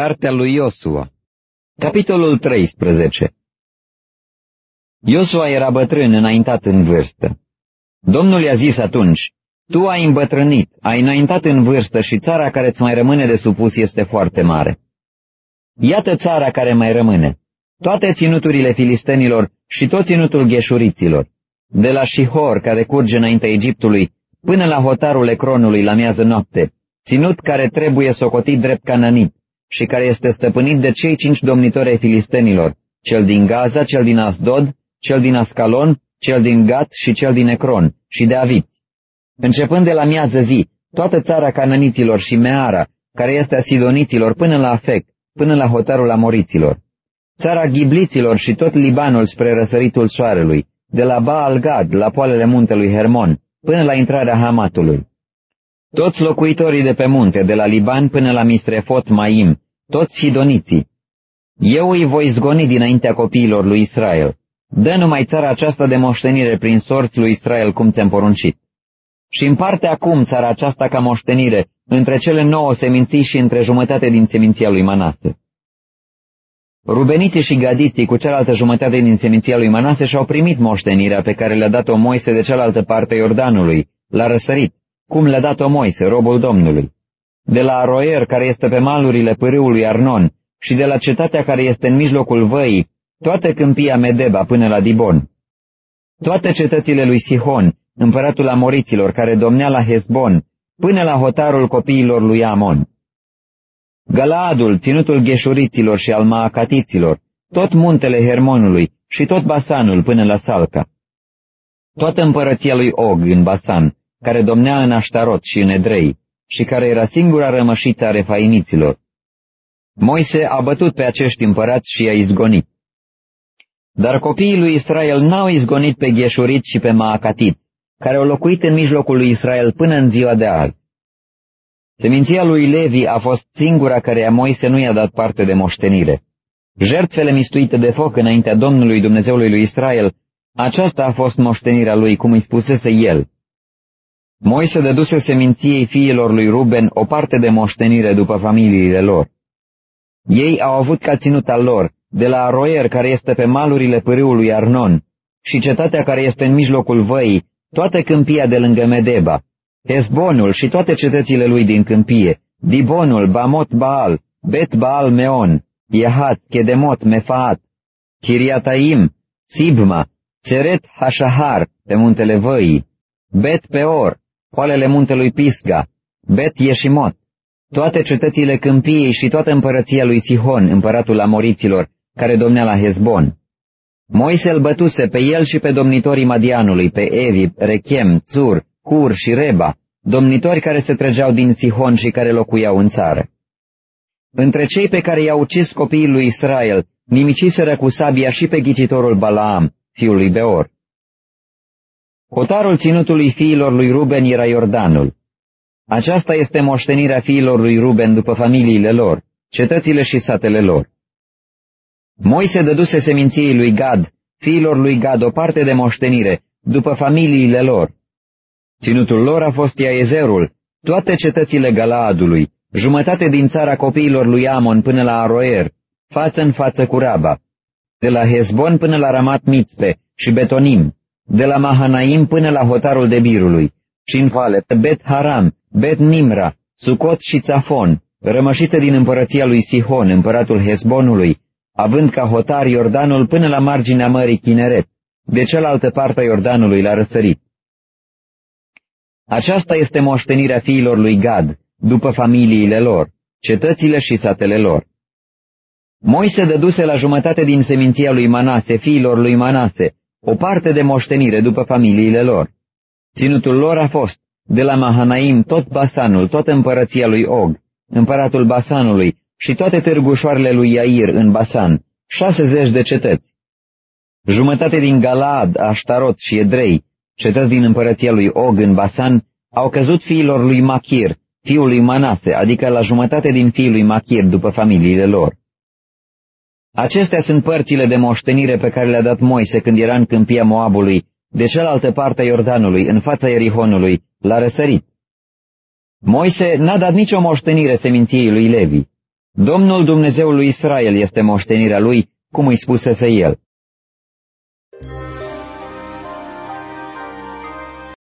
Cartea lui Iosua Capitolul 13 Iosua era bătrân înaintat în vârstă. Domnul i-a zis atunci, Tu ai îmbătrânit, ai înaintat în vârstă și țara care îți mai rămâne de supus este foarte mare. Iată țara care mai rămâne, toate ținuturile filistenilor și tot ținutul gheșuriților, de la Shihor, care curge înaintea Egiptului, până la hotarul Ecronului la miază noapte, ținut care trebuie socotit drept cananit și care este stăpânit de cei cinci domnitori ai filistenilor, cel din Gaza, cel din Asdod, cel din Ascalon, cel din Gat și cel din Ecron și de Avit. Începând de la miază zi, toată țara cananiților și Meara, care este a Sidoniților până la Afec, până la hotarul Amoriților. Țara Ghibliților și tot Libanul spre răsăritul soarelui, de la Baal Gad la poalele muntelui Hermon, până la intrarea Hamatului. Toți locuitorii de pe munte, de la Liban până la Mistrefot Maim, toți hidoniții. Eu îi voi zgoni dinaintea copiilor lui Israel. Dă numai țara aceasta de moștenire prin sorți lui Israel cum ți-am poruncit. Și împarte acum țara aceasta ca moștenire între cele nouă seminții și între jumătate din seminția lui Manase. Rubeniții și gadiții cu cealaltă jumătate din seminția lui Manase și-au primit moștenirea pe care le-a dat-o Moise de cealaltă parte Iordanului, la răsărit, cum le-a dat-o Moise, robul Domnului. De la Aroer, care este pe malurile pârâului Arnon, și de la cetatea care este în mijlocul văii, toată câmpia Medeba până la Dibon. Toate cetățile lui Sihon, împăratul Amoriților, care domnea la Hezbon, până la hotarul copiilor lui Amon. Galaadul, ținutul gheșuriților și al maacatiților, tot muntele Hermonului și tot Basanul până la Salca. Toată împărăția lui Og în Basan, care domnea în Aștarot și în Edrei, și care era singura rămășiță a refainiților. Moise a bătut pe acești împărați și i-a izgonit. Dar copiii lui Israel n-au izgonit pe Gheșurit și pe Maacatit, care au locuit în mijlocul lui Israel până în ziua de azi. Seminția lui Levi a fost singura care a Moise nu i-a dat parte de moștenire. Jertfele mistuite de foc înaintea Domnului Dumnezeului lui Israel, aceasta a fost moștenirea lui, cum îi spusese el. Moise dăduse seminției fiilor lui Ruben o parte de moștenire după familiile lor. Ei au avut ca ținut al lor, de la Aroer, care este pe malurile pârâului Arnon, și cetatea care este în mijlocul văii, toată câmpia de lângă Medeba, Hezbonul și toate cetățile lui din câmpie, Dibonul, Bamot Baal, Bet Baal Meon, Iahat, Kedemot, Mefaat, Chiriataim, Sibma, Ceret Hashahar, pe muntele Văii, Bet Peor, poalele muntelui Pisga, Bet Yeșimot, toate cetățile câmpiei și toată împărăția lui Sihon, împăratul Amoriților, care domnea la Hezbon. Moise îl bătuse pe el și pe domnitorii Madianului, pe Evi, Rechem, Țur, Cur și Reba, domnitori care se trăgeau din Sihon și care locuiau în țară. Între cei pe care i-au ucis copiii lui Israel, nimiciseră cu sabia și pe ghicitorul Balaam, fiul lui Beor. Hotarul ținutului fiilor lui Ruben era Iordanul. Aceasta este moștenirea fiilor lui Ruben după familiile lor, cetățile și satele lor. Moise dăduse seminției lui Gad, fiilor lui Gad, o parte de moștenire, după familiile lor. Ținutul lor a fost Iaezerul, toate cetățile Galaadului, jumătate din țara copiilor lui Amon până la Aroer, față în față cu Raba, de la Hezbon până la Ramat Mitzpe și Betonim, de la Mahanaim până la hotarul de Birului, și în vale, Bet Haram, Bet Nimra, Sucot și Țafon, rămășiță din împărăția lui Sihon, împăratul Hezbonului, având ca hotar Iordanul până la marginea mării Chineret, de cealaltă parte a Iordanului la răsărit. Aceasta este moștenirea fiilor lui Gad, după familiile lor, cetățile și satele lor. Moise dăduse la jumătate din seminția lui Manase, fiilor lui Manase, o parte de moștenire după familiile lor. Ținutul lor a fost, de la Mahanaim tot Basanul, toată împărăția lui Og, împăratul Basanului și toate târgușoarele lui Iair în Basan, șase zeci de cetăți. Jumătate din Galaad, Aștarot și Edrei, cetăți din împărăția lui Og în Basan, au căzut fiilor lui Machir, fiul lui Manase, adică la jumătate din fiul lui Machir după familiile lor. Acestea sunt părțile de moștenire pe care le-a dat Moise când era în câmpia Moabului, de cealaltă parte a Iordanului, în fața Erihonului, la răsărit. Moise n-a dat nicio moștenire seminției lui Levi. Domnul Dumnezeul lui Israel este moștenirea lui, cum îi spusese el.